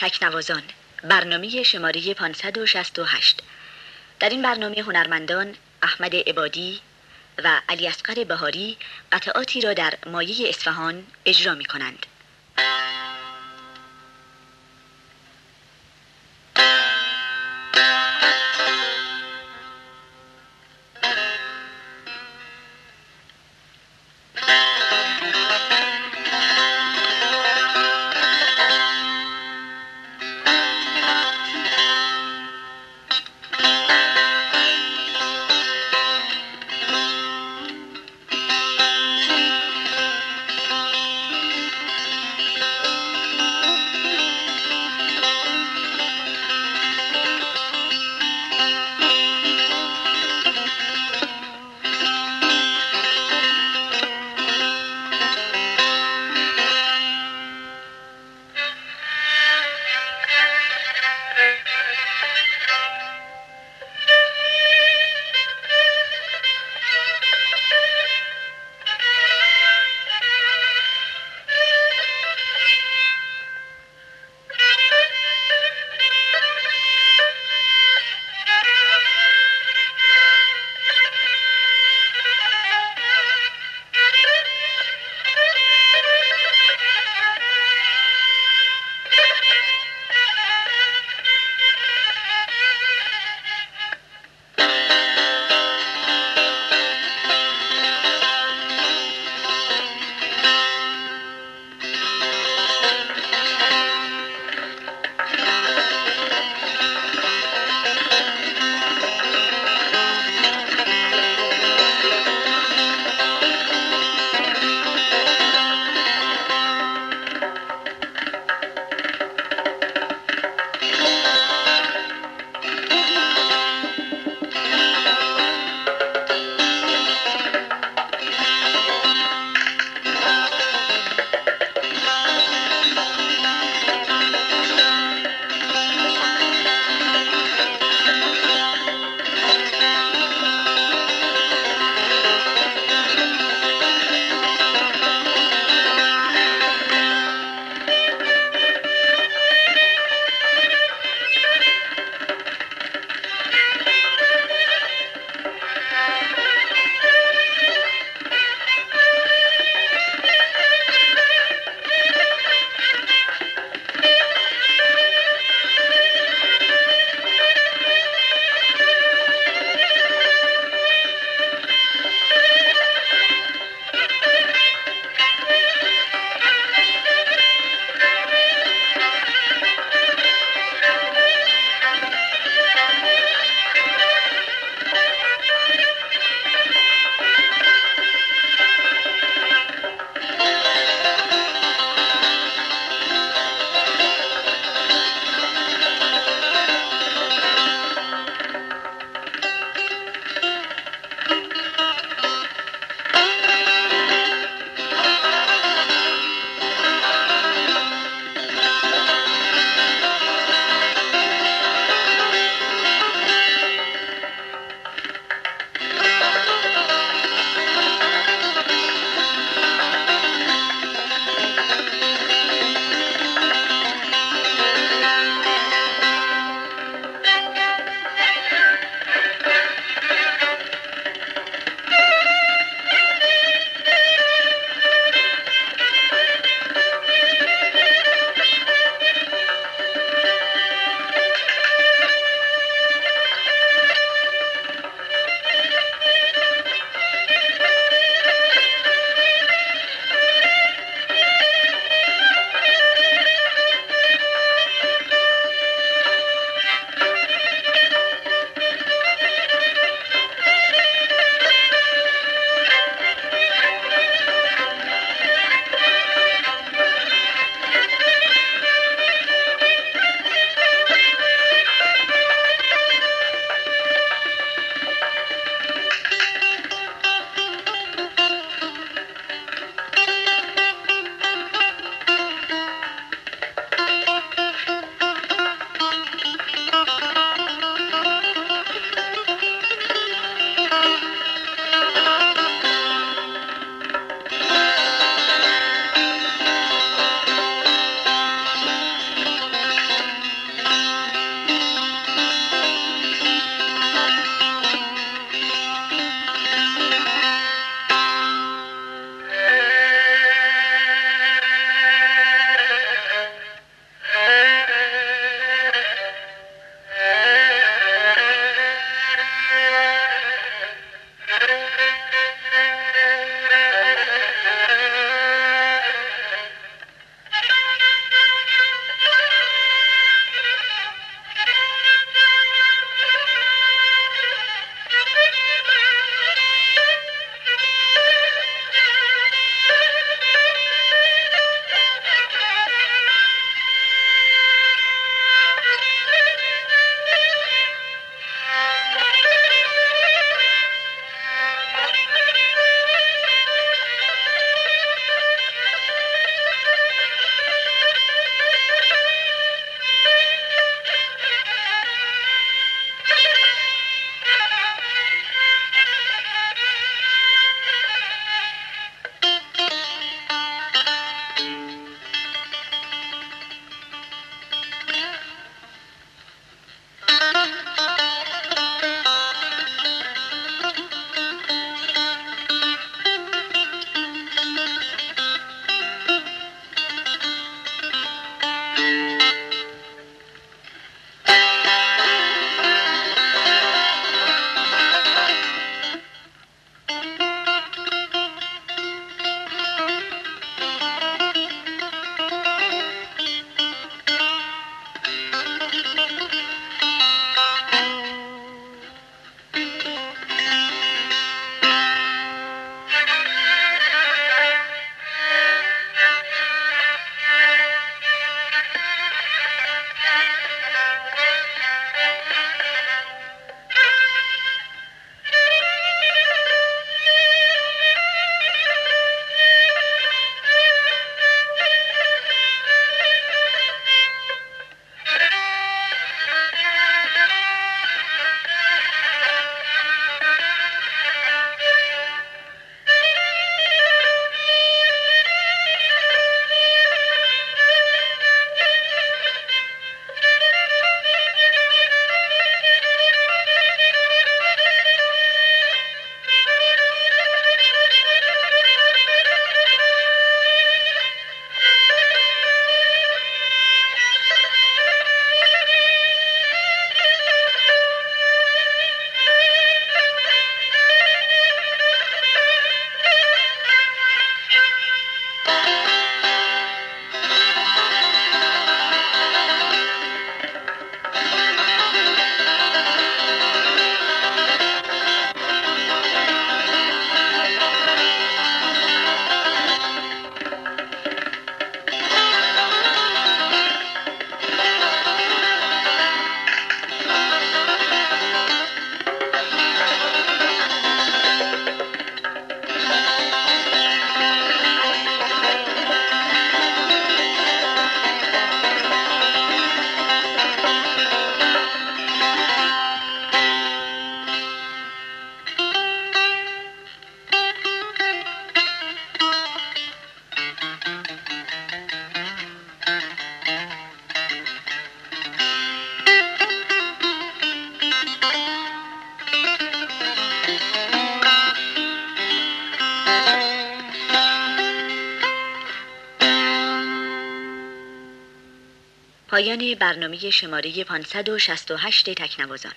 تکنوازان برنامه شماره 568 در این برنامه هنرمندان احمد عبادی و علی اصغر بهاری قطعاتی را در مایه اصفهان اجرا می کنند. پایان برنامه شماره 568 تکنوازان.